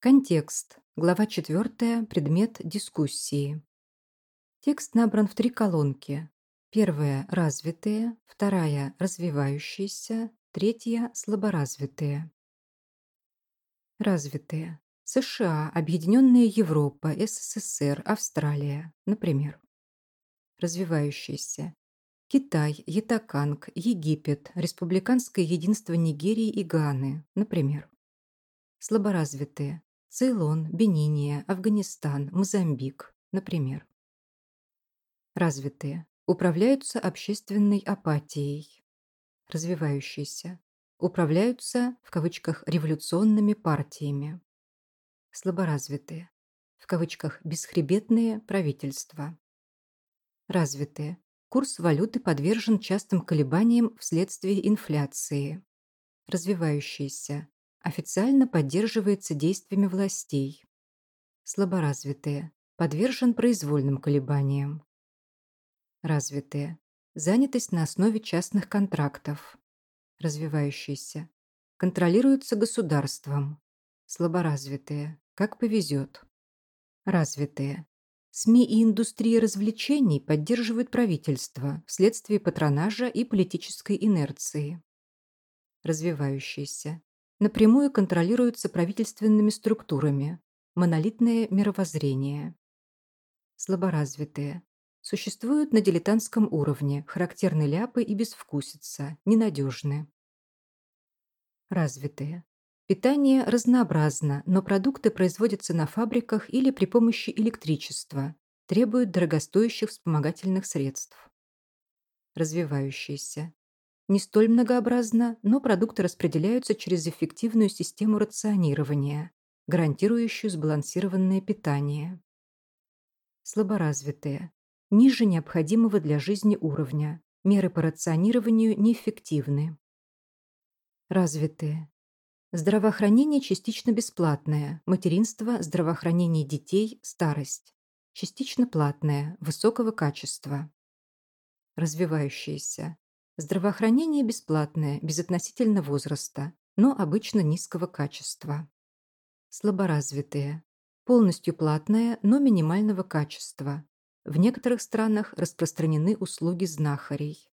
Контекст. Глава 4. Предмет дискуссии. Текст набран в три колонки. Первая – развитые, вторая – развивающиеся, третья – слаборазвитые. Развитые. США, Объединенная Европа, СССР, Австралия, например. Развивающиеся. Китай, Ятаканг, Египет, Республиканское единство Нигерии и Ганы, например. Слаборазвитые. Цейлон, Бениния, Афганистан, Мозамбик, например. Развитые. Управляются общественной апатией. Развивающиеся. Управляются, в кавычках, революционными партиями. Слаборазвитые. В кавычках, бесхребетные правительства. Развитые. Курс валюты подвержен частым колебаниям вследствие инфляции. Развивающиеся официально поддерживается действиями властей. Слаборазвитые, подвержен произвольным колебаниям. Развитые, занятость на основе частных контрактов. Развивающиеся, контролируются государством. Слаборазвитые, как повезет. Развитые, СМИ и индустрия развлечений поддерживают правительство вследствие патронажа и политической инерции. Развивающиеся напрямую контролируются правительственными структурами, монолитное мировоззрение. Слаборазвитые. Существуют на дилетантском уровне, характерны ляпы и безвкусица, ненадежны. Развитые. Питание разнообразно, но продукты производятся на фабриках или при помощи электричества, требуют дорогостоящих вспомогательных средств. Развивающиеся не столь многообразно, но продукты распределяются через эффективную систему рационирования, гарантирующую сбалансированное питание. Слаборазвитые. Ниже необходимого для жизни уровня. Меры по рационированию неэффективны. Развитые. Здравоохранение частично бесплатное, материнство, здравоохранение детей, старость. Частично платное, высокого качества. Развивающиеся. Здравоохранение бесплатное, безотносительно возраста, но обычно низкого качества. Слаборазвитые. Полностью платное, но минимального качества. В некоторых странах распространены услуги знахарей.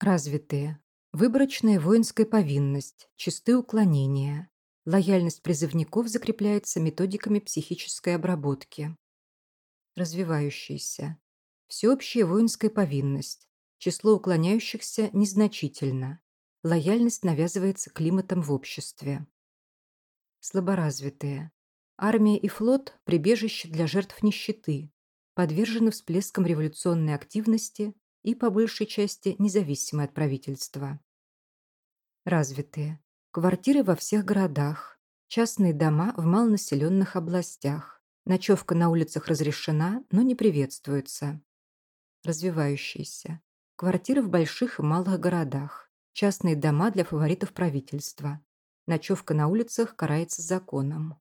Развитые. Выборочная воинская повинность, чистые уклонения. Лояльность призывников закрепляется методиками психической обработки. Развивающиеся. Всеобщая воинская повинность, Число уклоняющихся незначительно. Лояльность навязывается климатом в обществе. Слаборазвитые. Армия и флот – прибежище для жертв нищеты, подвержены всплескам революционной активности и, по большей части, независимы от правительства. Развитые. Квартиры во всех городах, частные дома в малонаселенных областях. Ночевка на улицах разрешена, но не приветствуется. Развивающиеся. Квартиры в больших и малых городах. Частные дома для фаворитов правительства. Ночевка на улицах карается законом.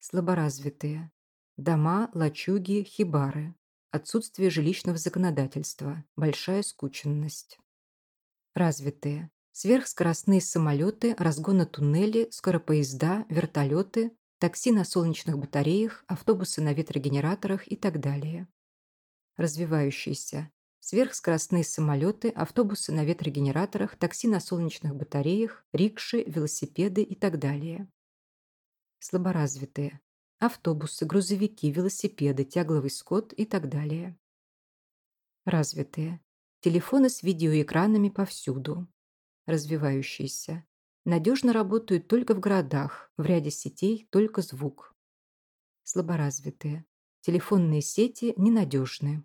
Слаборазвитые. Дома, лачуги, хибары. Отсутствие жилищного законодательства. Большая скученность. Развитые. Сверхскоростные самолеты, разгоны туннели, скоропоезда, вертолеты, такси на солнечных батареях, автобусы на ветрогенераторах и так далее. Развивающиеся сверхскоростные самолеты, автобусы на ветрогенераторах, такси на солнечных батареях, рикши, велосипеды и так далее. Слаборазвитые. Автобусы, грузовики, велосипеды, тягловый скот и так далее. Развитые. Телефоны с видеоэкранами повсюду. Развивающиеся. Надежно работают только в городах, в ряде сетей только звук. Слаборазвитые. Телефонные сети ненадежны.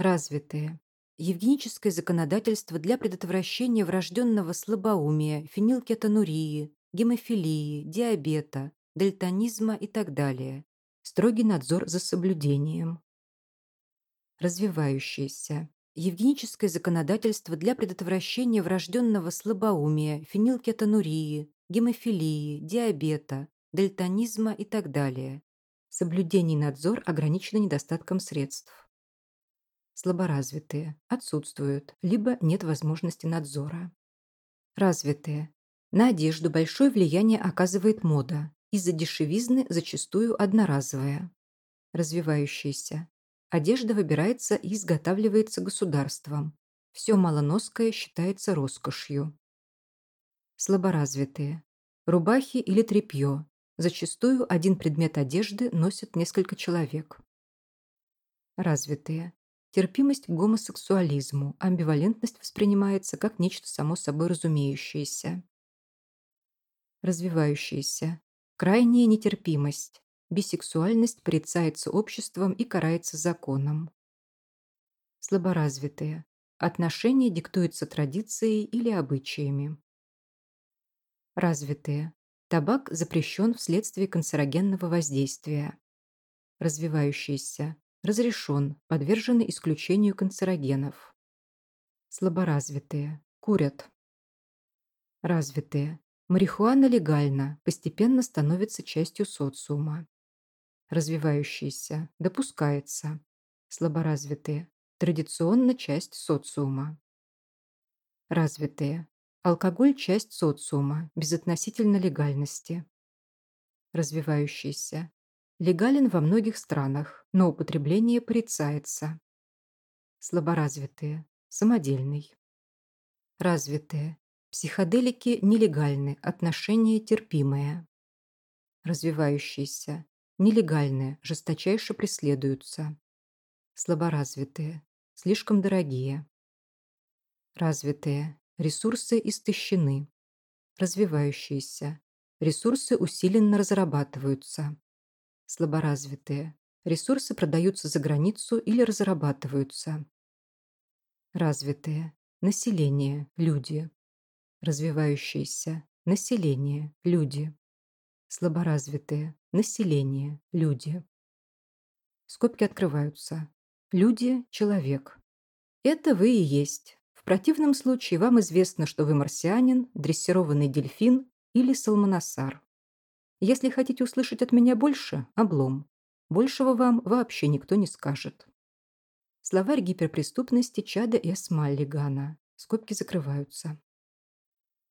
Развитые. Евгеническое законодательство для предотвращения врожденного слабоумия, фенилкетонурии, гемофилии, диабета, дальтонизма и так далее. Строгий надзор за соблюдением. Развивающиеся. Евгеническое законодательство для предотвращения врожденного слабоумия, фенилкетонурии, гемофилии, диабета, дальтонизма и так далее. Соблюдение и надзор ограничены недостатком средств слаборазвитые, отсутствуют, либо нет возможности надзора. Развитые. На одежду большое влияние оказывает мода. Из-за дешевизны зачастую одноразовая. Развивающаяся. Одежда выбирается и изготавливается государством. Все малоноское считается роскошью. Слаборазвитые. Рубахи или тряпье. Зачастую один предмет одежды носит несколько человек. Развитые. Терпимость к гомосексуализму, амбивалентность воспринимается как нечто само собой разумеющееся. Развивающиеся. Крайняя нетерпимость. Бисексуальность порицается обществом и карается законом. Слаборазвитые. Отношения диктуются традицией или обычаями. Развитые. Табак запрещен вследствие канцерогенного воздействия. Развивающиеся разрешен, подвержены исключению канцерогенов. Слаборазвитые. Курят. Развитые. Марихуана легальна, постепенно становится частью социума. Развивающиеся. Допускается. Слаборазвитые. Традиционно часть социума. Развитые. Алкоголь – часть социума, безотносительно легальности. Развивающиеся. Легален во многих странах, но употребление порицается. Слаборазвитые. Самодельный. Развитые. Психоделики нелегальны, отношения терпимые. Развивающиеся. Нелегальные, жесточайше преследуются. Слаборазвитые. Слишком дорогие. Развитые. Ресурсы истощены. Развивающиеся. Ресурсы усиленно разрабатываются слаборазвитые. Ресурсы продаются за границу или разрабатываются. Развитые. Население. Люди. Развивающиеся. Население. Люди. Слаборазвитые. Население. Люди. Скобки открываются. Люди – человек. Это вы и есть. В противном случае вам известно, что вы марсианин, дрессированный дельфин или салмоносар. Если хотите услышать от меня больше – облом. Большего вам вообще никто не скажет. Словарь гиперпреступности Чада и Маллигана. Скобки закрываются.